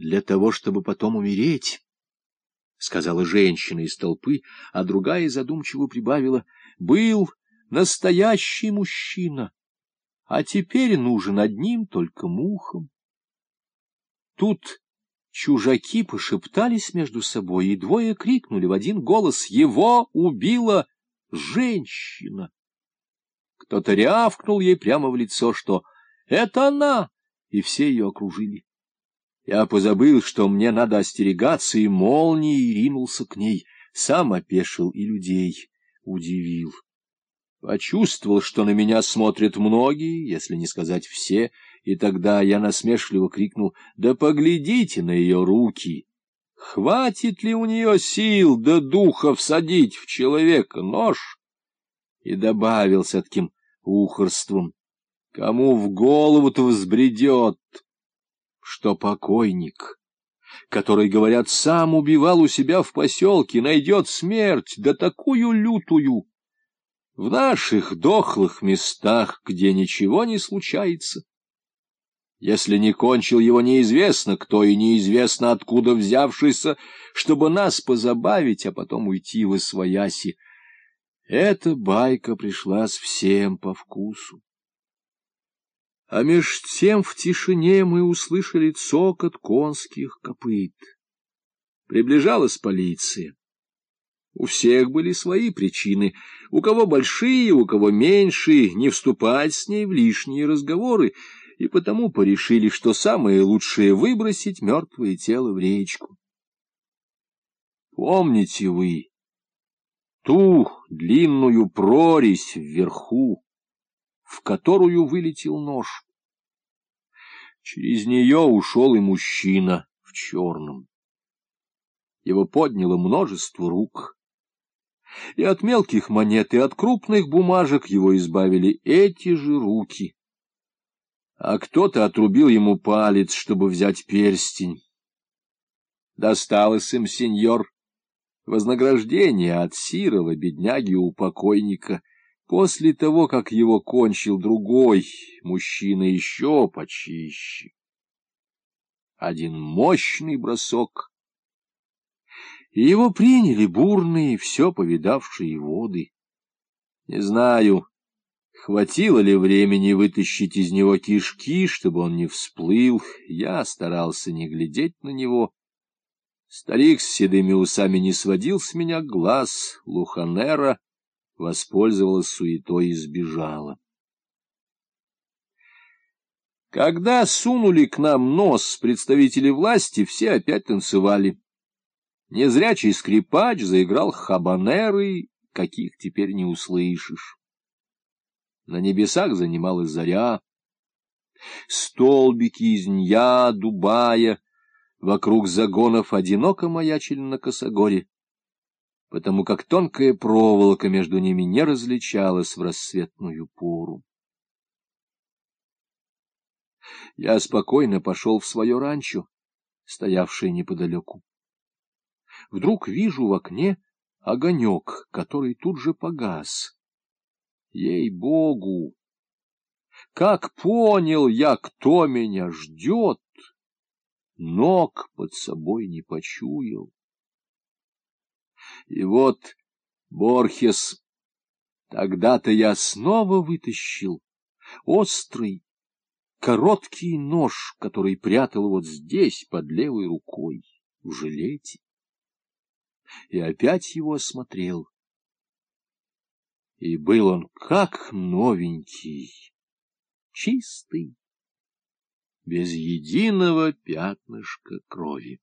для того, чтобы потом умереть, — сказала женщина из толпы, а другая задумчиво прибавила, — был настоящий мужчина, а теперь нужен одним только мухам. Тут чужаки пошептались между собой, и двое крикнули в один голос «Его убила женщина!» Кто-то рявкнул ей прямо в лицо, что «Это она!» и все ее окружили. Я позабыл, что мне надо остерегаться, и молнией ринулся к ней, сам опешил и людей удивил. Почувствовал, что на меня смотрят многие, если не сказать все, и тогда я насмешливо крикнул «Да поглядите на ее руки!» Хватит ли у нее сил да духа всадить в человека нож? И добавил с таким ухорством, кому в голову-то взбредет, что покойник, который, говорят, сам убивал у себя в поселке, найдет смерть, да такую лютую, в наших дохлых местах, где ничего не случается. Если не кончил его неизвестно кто и неизвестно откуда взявшийся, чтобы нас позабавить, а потом уйти в освояси. Эта байка пришлась всем по вкусу. А меж тем в тишине мы услышали цокот конских копыт. Приближалась полиция. У всех были свои причины, у кого большие, у кого меньшие, не вступать с ней в лишние разговоры, и потому порешили, что самое лучшее — выбросить мертвое тело в речку. Помните вы ту длинную прорезь вверху, в которую вылетел нож? Через нее ушел и мужчина в черном. Его подняло множество рук и от мелких монет, и от крупных бумажек его избавили эти же руки. А кто-то отрубил ему палец, чтобы взять перстень. Досталось им, сеньор, вознаграждение от Сирова, бедняги у покойника, после того, как его кончил другой, мужчина еще почище. Один мощный бросок — и его приняли бурные, все повидавшие воды. Не знаю, хватило ли времени вытащить из него кишки, чтобы он не всплыл, я старался не глядеть на него. Старик с седыми усами не сводил с меня глаз, Луханера воспользовалась суетой и сбежала. Когда сунули к нам нос представители власти, все опять танцевали. Незрячий скрипач заиграл хабанеры, каких теперь не услышишь. На небесах занималась заря. Столбики из нья, дубая, вокруг загонов одиноко маячили на косогоре, потому как тонкая проволока между ними не различалась в рассветную пору. Я спокойно пошел в свое ранчо, стоявшее неподалеку. Вдруг вижу в окне огонек, который тут же погас. Ей-богу! Как понял я, кто меня ждет, ног под собой не почуял. И вот Борхес, тогда-то я снова вытащил острый, короткий нож, который прятал вот здесь, под левой рукой, в жилете и опять его осмотрел. И был он как новенький, чистый, без единого пятнышка крови.